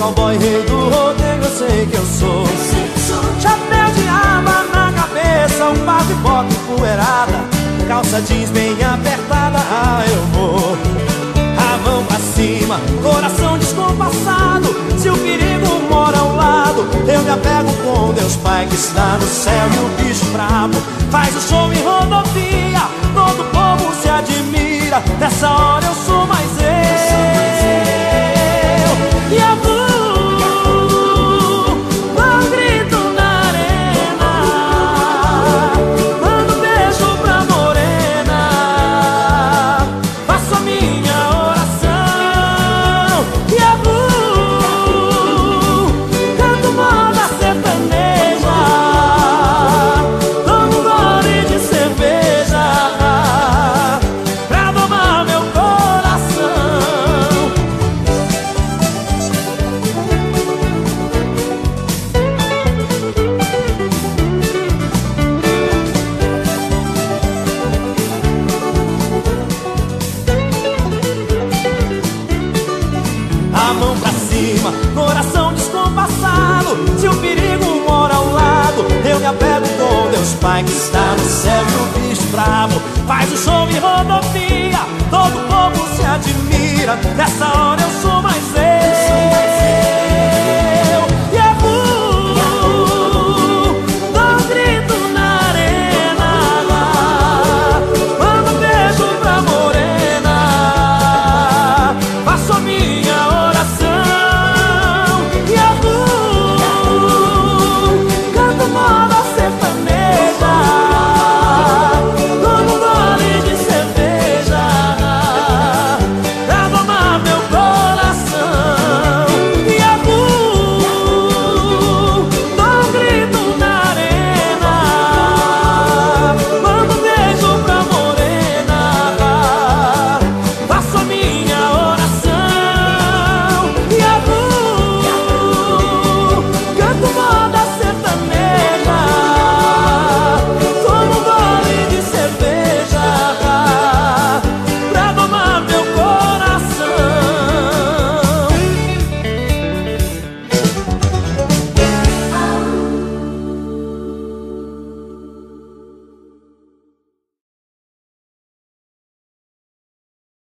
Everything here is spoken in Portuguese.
cowboy rei do rodeio, eu sei que eu sou. Chapéu de aba na cabeça, um papo e bota empoeirada. Calça jeans bem apertada, ah, eu vou. A mão pra cima, coração descompassado. Se o perigo mora ao lado, eu me apego com Deus Pai que está no céu e o bicho brabo faz o show em rodovia. Todo povo se admira, nessa hora eu Deus Pai que está no céu e o bicho bravo faz o show em rodovia. Todo povo se admira, nessa hora eu sou mais eu.